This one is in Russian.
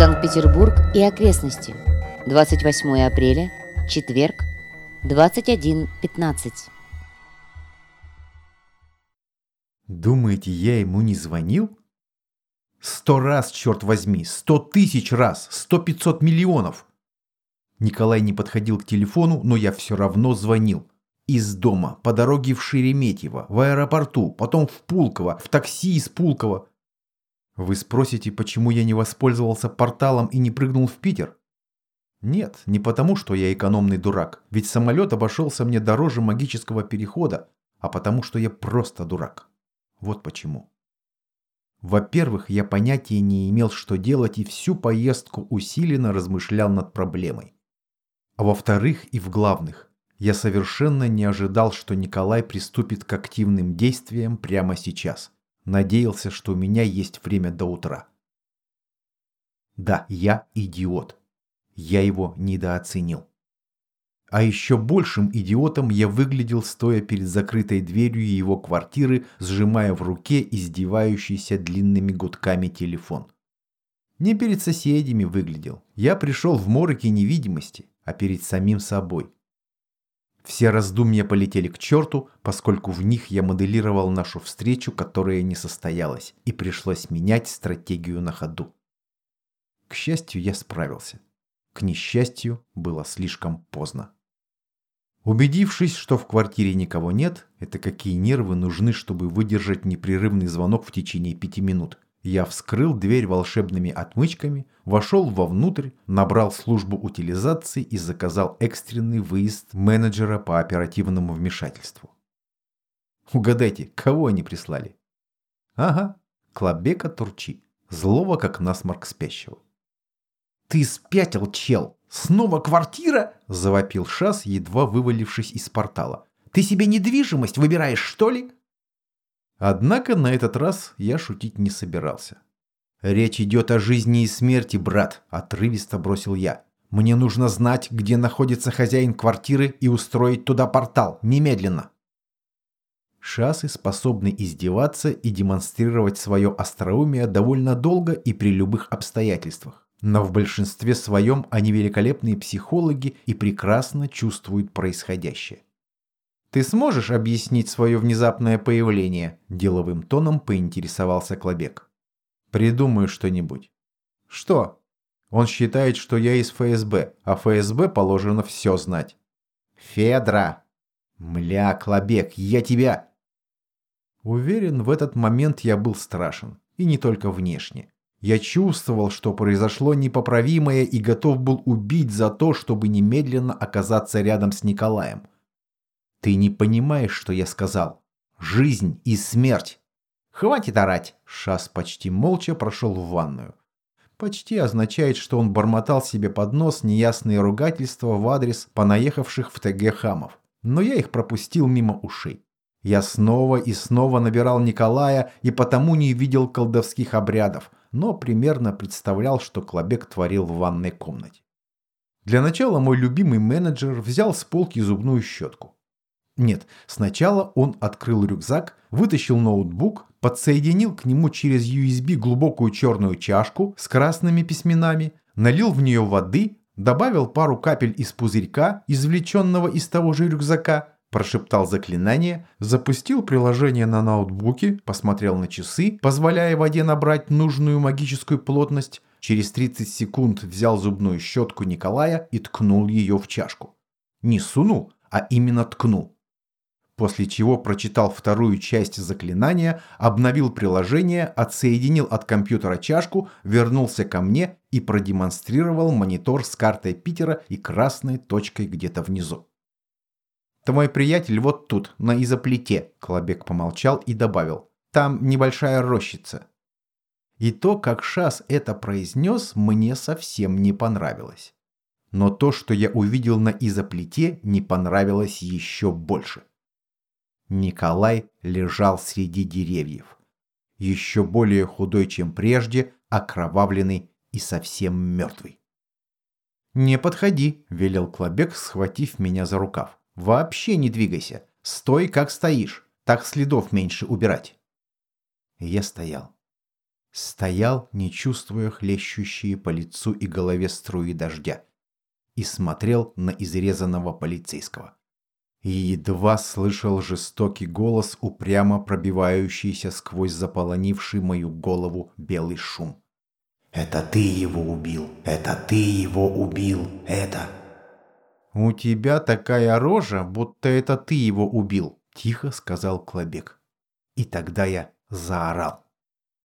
Санкт-Петербург и окрестности. 28 апреля, четверг, 21.15. Думаете, я ему не звонил? Сто раз, черт возьми, сто тысяч раз, сто пятьсот миллионов. Николай не подходил к телефону, но я все равно звонил. Из дома, по дороге в Шереметьево, в аэропорту, потом в Пулково, в такси из Пулково. Вы спросите, почему я не воспользовался порталом и не прыгнул в Питер? Нет, не потому, что я экономный дурак, ведь самолет обошелся мне дороже магического перехода, а потому, что я просто дурак. Вот почему. Во-первых, я понятия не имел, что делать, и всю поездку усиленно размышлял над проблемой. А во-вторых и в главных, я совершенно не ожидал, что Николай приступит к активным действиям прямо сейчас. Надеялся, что у меня есть время до утра. Да, я идиот. Я его недооценил. А еще большим идиотом я выглядел, стоя перед закрытой дверью его квартиры, сжимая в руке издевающийся длинными гудками телефон. Не перед соседями выглядел. Я пришел в мороке невидимости, а перед самим собой. Все раздумья полетели к черту, поскольку в них я моделировал нашу встречу, которая не состоялась, и пришлось менять стратегию на ходу. К счастью, я справился. К несчастью, было слишком поздно. Убедившись, что в квартире никого нет, это какие нервы нужны, чтобы выдержать непрерывный звонок в течение пяти минут, я вскрыл дверь волшебными отмычками, вошел вовнутрь, набрал службу утилизации и заказал экстренный выезд менеджера по оперативному вмешательству. Угадайте, кого они прислали? Ага, Клобека Турчи, злого как насморк спящего. «Ты спятил, чел! Снова квартира?» – завопил Шас, едва вывалившись из портала. «Ты себе недвижимость выбираешь, что ли?» Однако на этот раз я шутить не собирался. «Речь идет о жизни и смерти, брат», – отрывисто бросил я. «Мне нужно знать, где находится хозяин квартиры и устроить туда портал, немедленно». Шасы способны издеваться и демонстрировать свое остроумие довольно долго и при любых обстоятельствах. Но в большинстве своем они великолепные психологи и прекрасно чувствуют происходящее. «Ты сможешь объяснить свое внезапное появление?» – деловым тоном поинтересовался Клобек. «Придумаю что-нибудь». «Что?» «Он считает, что я из ФСБ, а ФСБ положено все знать». «Федра!» «Мля, Клобек, я тебя...» Уверен, в этот момент я был страшен. И не только внешне. Я чувствовал, что произошло непоправимое и готов был убить за то, чтобы немедленно оказаться рядом с Николаем. Ты не понимаешь, что я сказал. Жизнь и смерть. Хватит орать. Шас почти молча прошел в ванную. Почти означает, что он бормотал себе под нос неясные ругательства в адрес понаехавших в ТГ хамов. Но я их пропустил мимо ушей. Я снова и снова набирал Николая и потому не видел колдовских обрядов, но примерно представлял, что Клобек творил в ванной комнате. Для начала мой любимый менеджер взял с полки зубную щетку. Нет, сначала он открыл рюкзак, вытащил ноутбук, подсоединил к нему через USB глубокую черную чашку с красными письменами, налил в нее воды, добавил пару капель из пузырька, извлеченного из того же рюкзака, прошептал заклинание, запустил приложение на ноутбуке, посмотрел на часы, позволяя воде набрать нужную магическую плотность, через 30 секунд взял зубную щетку Николая и ткнул ее в чашку. Не сунул, а именно ткнул. После чего прочитал вторую часть заклинания, обновил приложение, отсоединил от компьютера чашку, вернулся ко мне и продемонстрировал монитор с картой Питера и красной точкой где-то внизу. «Твой приятель вот тут, на изоплите», – Колобек помолчал и добавил. «Там небольшая рощица». И то, как Шас это произнес, мне совсем не понравилось. Но то, что я увидел на изоплите, не понравилось еще больше. Николай лежал среди деревьев. Еще более худой, чем прежде, окровавленный и совсем мертвый. «Не подходи», – велел Клобек, схватив меня за рукав. Вообще не двигайся. Стой, как стоишь. Так следов меньше убирать. я стоял. Стоял, не чувствуя хлещущие по лицу и голове струи дождя, и смотрел на изрезанного полицейского. И едва слышал жестокий голос, упрямо пробивающийся сквозь заполонивший мою голову белый шум. «Это ты его убил! Это ты его убил! Это...» «У тебя такая рожа, будто это ты его убил», – тихо сказал Клобек. И тогда я заорал.